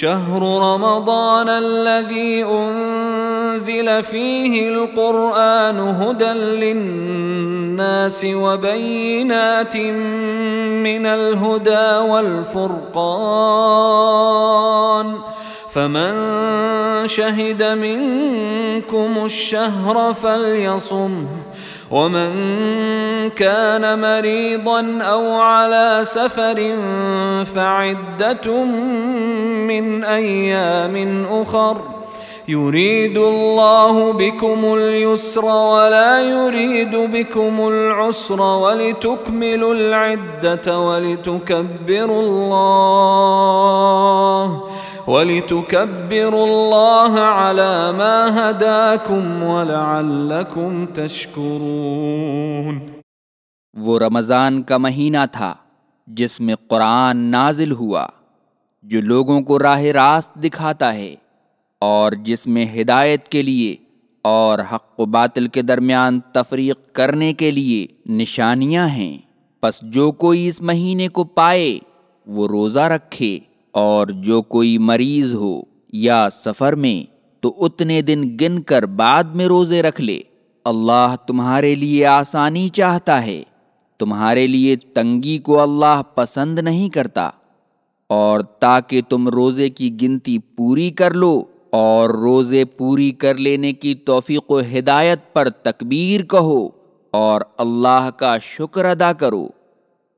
شهر رمضان الذي أنزل فيه القرآن هدى للناس وبينات من الهدى والفرقان. فمن شهد منكم الشهر فليصمه. ومن كان مريضا أو على سفر فعدة من أيام أخر يريد الله بكم اليسر ولا يريد بكم العسر ولتكملوا العدة ولتكبروا الله ولتكبروا الله على ما هداكم ولعلكم تشكرون. وہ رمضان کا مہینہ تھا جس میں قرآن نازل ہوا جو لوگوں کو راہ راست دکھاتا ہے اور جس میں ہدایت کے لیے اور حق و باطل کے درمیان تفریق کرنے کے لیے نشانیاں ہیں۔ پس جو کوئی اس مہینے کو پائے، وہ روزہ رکھے اور جو کوئی مریض ہو یا سفر میں، تو اتنے دن گن کر بعد میں روزے رکھ لے۔ اللہ تمہارے لیے آسانی چاہتا ہے، تمہارے لیے تنگی کو اللہ پسند نہیں کرتا۔ اور تاکہ تم روزے کی گنتی پوری کر لو اور روزے پوری کر لینے کی توفیق و ہدایت پر تکبیر کہو اور اللہ کا شکر ادا کرو۔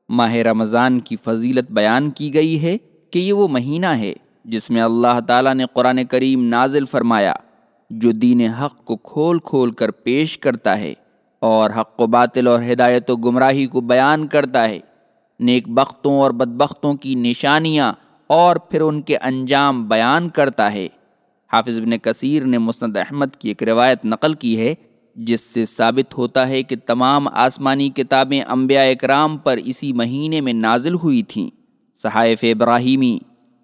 ماہ رمضان کی فضیلت بیان کی گئی ہے کہ یہ وہ مہینہ ہے جس میں اللہ تعالیٰ نے قرآن کریم نازل فرمایا، جو دین حق کو کھول کھول کر پیش کرتا ہے اور حق و باطل اور ہدایت و گمراہی کو بیان کرتا ہے۔ نیک بختوں اور بدبختوں کی نشانیاں اور پھر ان کے انجام بیان کرتا ہے۔ حافظ ابن کثیر نے مسند احمد کی ایک روایت نقل کی ہے، جس سے ثابت ہوتا ہے کہ تمام آسمانی کتابیں انبیاء اکرام پر اسی مہینے میں نازل ہوئی تھیں۔ صحائف ابراہیمی،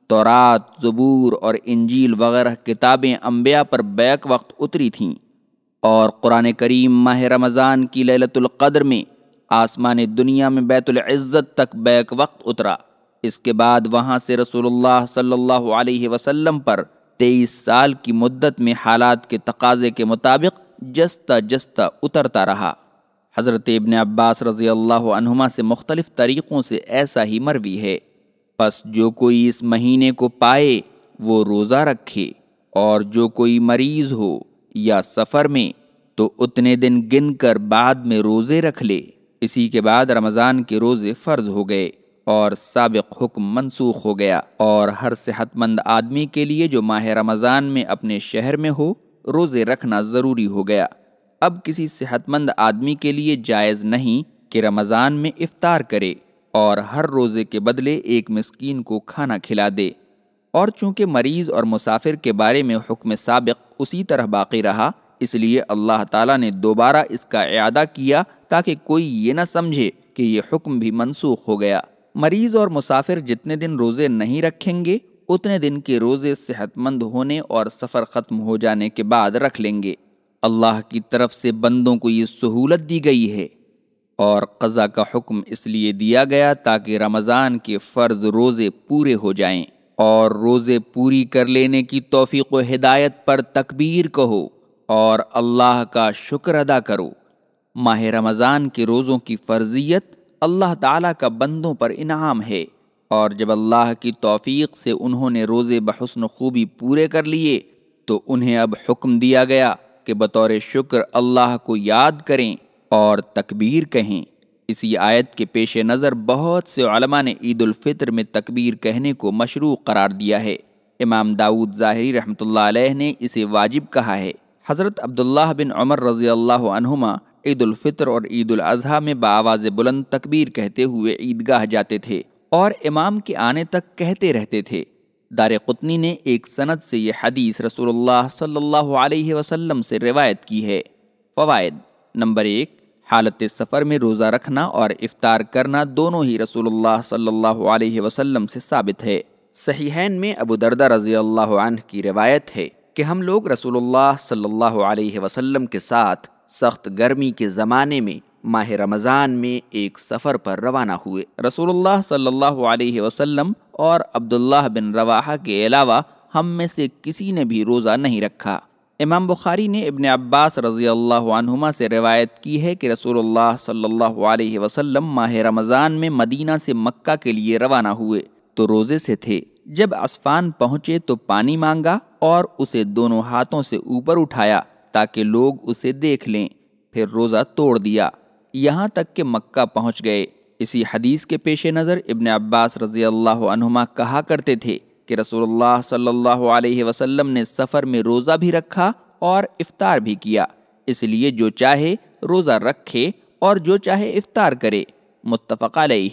تورات، زبور اور انجیل وغیرہ کتابیں انبیاء پر بیک وقت اتری تھیں۔ اور قرآن کریم ماہ رمضان کی للت القدر میں آسمان دنیا میں بیت العزت تک بیک وقت اترا۔ اس کے بعد وہاں سے رسول اللہ صلی اللہ علیہ وسلم پر تیئیس سال کی مدت میں حالات کے تقاضے کے مطابق جستہ جستہ اترتا رہا۔ حضرت ابن عباس رضی اللہ عنہما سے مختلف طریقوں سے ایسا ہی مروی ہے۔ پس جو کوئی اس مہینے کو پائے، وہ روزہ رکھے۔ اور جو کوئی مریض ہو یا سفر میں، تو اتنے دن گن کر بعد میں روزے رکھ لے۔ اسی کے بعد رمضان کے روزے فرض ہو گئے۔ اور سابق حکم منسوخ ہو گیا اور ہر صحت مند آدمی کے لیے جو ماہ رمضان میں اپنے شہر میں ہو، روزے رکھنا ضروری ہو گیا۔ اب کسی صحت مند آدمی کے لیے جائز نہیں کہ رمضان میں افطار کرے اور ہر روزے کے بدلے ایک مسکین کو کھانا کھلا دے۔ اور چونکہ مریض اور مسافر کے بارے میں حکم سابق اسی طرح باقی رہا، اس لیے اللہ تعالیٰ نے دوبارہ اس کا اعادہ کیا تاکہ کوئی یہ نہ سمجھے کہ یہ حکم بھی منسوخ ہو گیا۔ مریض اور مسافر جتنے دن روزے نہیں رکھیں گے، اتنے دن کے روزے صحت مند ہونے اور سفر ختم ہو جانے کے بعد رکھ لیں گے۔ اللہ کی طرف سے بندوں کو یہ سہولت دی گئی ہے۔ اور قضا کا حکم اس لیے دیا گیا تاکہ رمضان کے فرض روزے پورے ہو جائیں۔ اور روزے پوری کر لینے کی توفیق و ہدایت پر تکبیر کہو اور اللہ کا شکر ادا کرو۔ ماہ رمضان کے روزوں کی فرضیت اللہ تعالیٰ کا بندوں پر انعام ہے اور جب اللہ کی توفیق سے انہوں نے روزے بحسن خوبی پورے کر لیے، تو انہیں اب حکم دیا گیا کہ بطور شکر اللہ کو یاد کریں اور تکبیر کہیں۔ اسی آیت کے پیش نظر بہت سے علماء نے عید الفطر میں تکبیر کہنے کو مشروع قرار دیا ہے۔ امام داود ظاہری رحمۃ اللہ علیہ نے اسے واجب کہا ہے۔ حضرت عبداللہ بن عمر رضی اللہ عنہما عید الفطر اور عید الاضحیٰ میں بآواز بلند تکبیر کہتے ہوئے عیدگاہ جاتے تھے اور امام کے آنے تک کہتے رہتے تھے۔ دار قطنی نے ایک سند سے یہ حدیث رسول اللہ صلی اللہ علیہ وسلم سے روایت کی ہے۔ فوائد نمبر ایک، حالت سفر میں روزہ رکھنا اور افطار کرنا دونوں ہی رسول اللہ صلی اللہ علیہ وسلم سے ثابت ہے۔ صحیحین میں ابو دردہ رضی اللہ عنہ کی روایت ہے کہ ہم لوگ رسول اللہ صلی اللہ علیہ وسلم کے ساتھ سخت گرمی کے زمانے میں ماہ رمضان میں ایک سفر پر روانہ ہوئے۔ رسول اللہ صلی اللہ علیہ وسلم اور عبداللہ بن رواحہ کے علاوہ ہم میں سے کسی نے بھی روزہ نہیں رکھا۔ امام بخاری نے ابن عباس رضی اللہ عنہما سے روایت کی ہے کہ رسول اللہ صلی اللہ علیہ وسلم ماہ رمضان میں مدینہ سے مکہ کے لیے روانہ ہوئے تو روزے سے تھے۔ جب اسفان پہنچے تو پانی مانگا اور اسے دونوں ہاتھوں سے اوپر اٹھایا۔ تاکہ لوگ اسے دیکھ لیں۔ پھر روزہ توڑ دیا۔ یہاں تک کہ مکہ پہنچ گئے۔ اسی حدیث کے پیش نظر ابن عباس رضی اللہ عنہما کہا کرتے تھے کہ رسول اللہ صلی اللہ علیہ وسلم نے سفر میں روزہ بھی رکھا اور افطار بھی کیا۔ اس لیے جو چاہے روزہ رکھے اور جو چاہے افطار کرے۔ متفق علیہ۔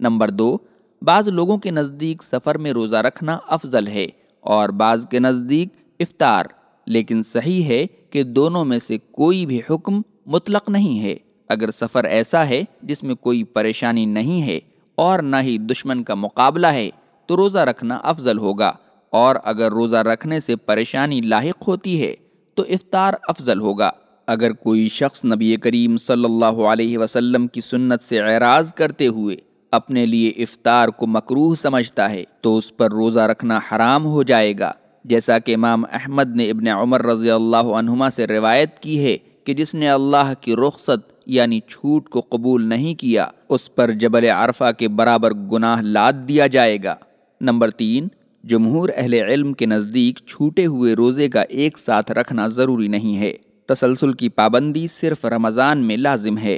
نمبر دو، بعض لوگوں کے نزدیک سفر میں روزہ رکھنا افضل ہے اور بعض کے نزدیک افطار۔ لیکن صحیح ہے کہ دونوں میں سے کوئی بھی حکم مطلق نہیں ہے۔ اگر سفر ایسا ہے جس میں کوئی پریشانی نہیں ہے اور نہ ہی دشمن کا مقابلہ ہے، تو روزہ رکھنا افضل ہوگا۔ اور اگر روزہ رکھنے سے پریشانی لاحق ہوتی ہے، تو افطار افضل ہوگا۔ اگر کوئی شخص نبی کریم صلی اللہ علیہ وسلم کی سنت سے اعراض کرتے ہوئے اپنے لیے افطار کو مکروح سمجھتا ہے، تو اس پر روزہ رکھنا حرام ہو جائے گا۔ جیسا کہ امام احمد نے ابن عمر رضی اللہ عنہما سے روایت کی ہے کہ جس نے اللہ کی رخصت یعنی چھوٹ کو قبول نہیں کیا، اس پر جبل عرفہ کے برابر گناہ لاد دیا جائے گا۔ نمبر تین، جمہور اہل علم کے نزدیک چھوٹے ہوئے روزے کا ایک ساتھ رکھنا ضروری نہیں ہے۔ تسلسل کی پابندی صرف رمضان میں لازم ہے۔